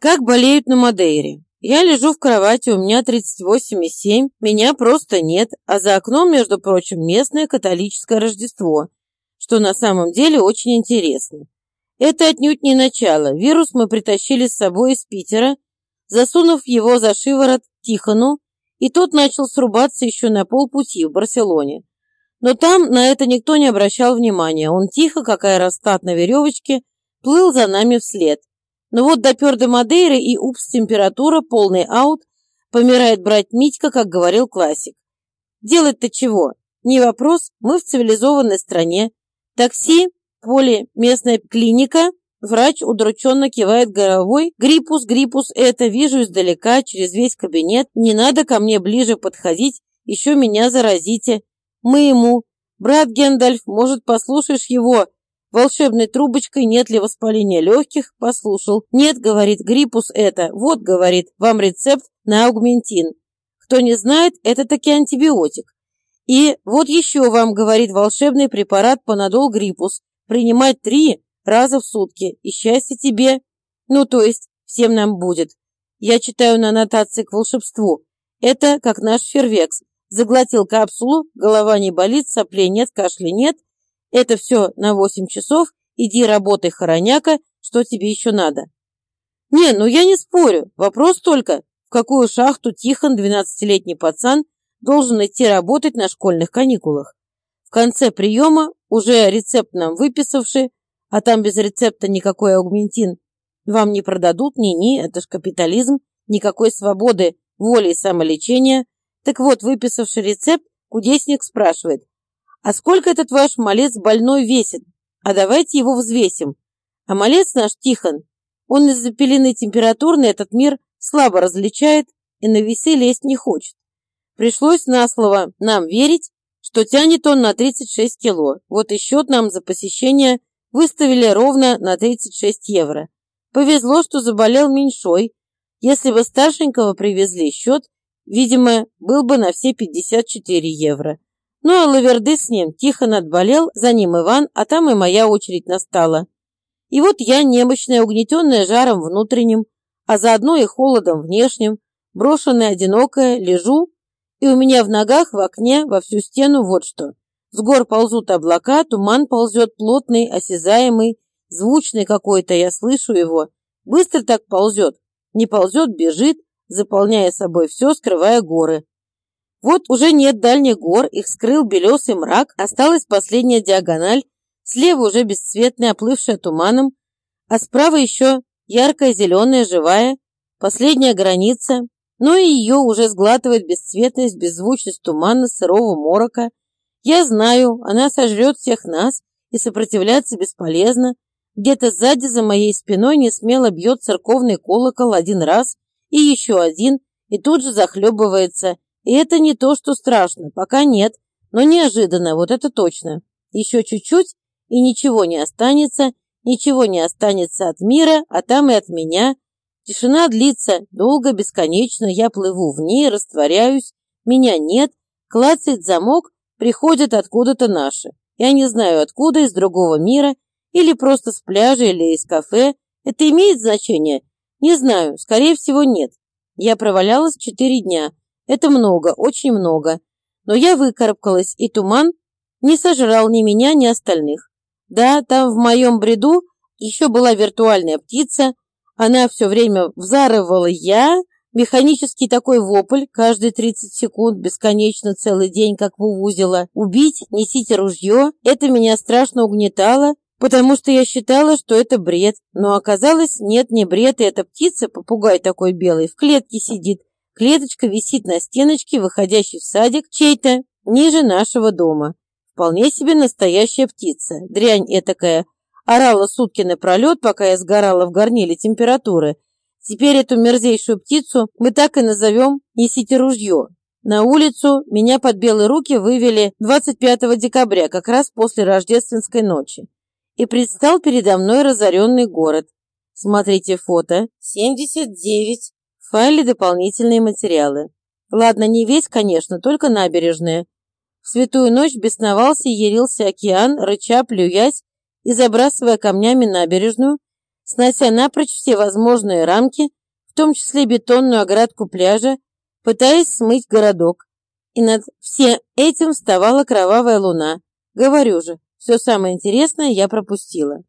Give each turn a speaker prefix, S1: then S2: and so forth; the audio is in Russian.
S1: Как болеют на Мадейре. Я лежу в кровати, у меня 38,7, меня просто нет, а за окном, между прочим, местное католическое Рождество, что на самом деле очень интересно. Это отнюдь не начало. Вирус мы притащили с собой из Питера, засунув его за шиворот Тихону, и тот начал срубаться еще на полпути в Барселоне. Но там на это никто не обращал внимания. Он тихо, как аэростат на веревочке, плыл за нами вслед. Но вот допер до Мадейры и упс, температура, полный аут, помирает брать Митька, как говорил классик. Делать-то чего? Не вопрос, мы в цивилизованной стране. Такси, поле, местная клиника, врач удрученно кивает головой. Гриппус, гриппус, это вижу издалека, через весь кабинет. Не надо ко мне ближе подходить, еще меня заразите. Мы ему. Брат Гендальф, может, послушаешь его? Волшебной трубочкой нет ли воспаления легких? Послушал. Нет, говорит, гриппус это. Вот, говорит, вам рецепт на аугментин. Кто не знает, это таки антибиотик. И вот еще вам, говорит, волшебный препарат Панадол Гриппус. Принимать три раза в сутки. И счастье тебе. Ну, то есть, всем нам будет. Я читаю на аннотации к волшебству. Это как наш фервекс. Заглотил капсулу, голова не болит, соплей нет, кашля нет. Это все на восемь часов. Иди работай, хороняка, что тебе еще надо. Не, ну я не спорю. Вопрос только, в какую шахту Тихон, двенадцатилетний пацан, должен идти работать на школьных каникулах. В конце приема, уже рецепт нам выписавший, а там без рецепта никакой аугментин вам не продадут, ни-ни, это ж капитализм, никакой свободы, воли и самолечения. Так вот, выписавший рецепт, кудесник спрашивает, а сколько этот ваш малец больной весит? А давайте его взвесим. А малец наш Тихон, он из-за пелены температурной этот мир слабо различает и на весы лезть не хочет. Пришлось на слово нам верить, что тянет он на 36 кило. Вот и счет нам за посещение выставили ровно на 36 евро. Повезло, что заболел меньшой. Если бы старшенького привезли, счет, видимо, был бы на все 54 евро. Ну а лаверды с ним тихо надболел, за ним Иван, а там и моя очередь настала. И вот я, немощная, угнетенная жаром внутренним, а заодно и холодом внешним, брошенная, одинокая, лежу и у меня в ногах в окне во всю стену вот что. С гор ползут облака, туман ползет плотный, осязаемый, звучный какой-то, я слышу его. Быстро так ползет. Не ползет, бежит, заполняя собой все, скрывая горы. Вот уже нет дальних гор, их скрыл белесый мрак, осталась последняя диагональ, слева уже бесцветная, оплывшая туманом, а справа еще яркая, зеленая, живая, последняя граница, но и ее уже сглатывает бесцветность, беззвучность тумана, сырого морока. Я знаю, она сожрет всех нас, и сопротивляться бесполезно. Где-то сзади за моей спиной не смело бьет церковный колокол один раз и еще один, и тут же захлебывается. И это не то, что страшно, пока нет, но неожиданно, вот это точно. Еще чуть-чуть, и ничего не останется, ничего не останется от мира, а там и от меня, Тишина длится долго, бесконечно, я плыву в ней, растворяюсь, меня нет, клацает замок, приходят откуда-то наши. Я не знаю откуда, из другого мира, или просто с пляжа, или из кафе. Это имеет значение? Не знаю, скорее всего нет. Я провалялась четыре дня. Это много, очень много. Но я выкарабкалась, и туман не сожрал ни меня, ни остальных. Да, там в моем бреду еще была виртуальная птица, она все время взарывала «я», Механический такой вопль, каждые 30 секунд, бесконечно целый день, как вувузила. «Убить? Несите ружье!» Это меня страшно угнетало, потому что я считала, что это бред. Но оказалось, нет, не бред, и эта птица, попугай такой белый, в клетке сидит. Клеточка висит на стеночке, выходящей в садик, чей-то, ниже нашего дома. Вполне себе настоящая птица, дрянь этакая, Орала сутки напролет, пока я сгорала в горниле температуры. Теперь эту мерзейшую птицу мы так и назовем «несите ружье». На улицу меня под белые руки вывели 25 декабря, как раз после рождественской ночи. И предстал передо мной разоренный город. Смотрите фото. 79. В файле дополнительные материалы. Ладно, не весь, конечно, только набережная. В святую ночь бесновался и ярился океан, рыча, плюясь и забрасывая камнями набережную, снося напрочь все возможные рамки, в том числе бетонную оградку пляжа, пытаясь смыть городок. И над всем этим вставала кровавая луна. Говорю же, все самое интересное я пропустила.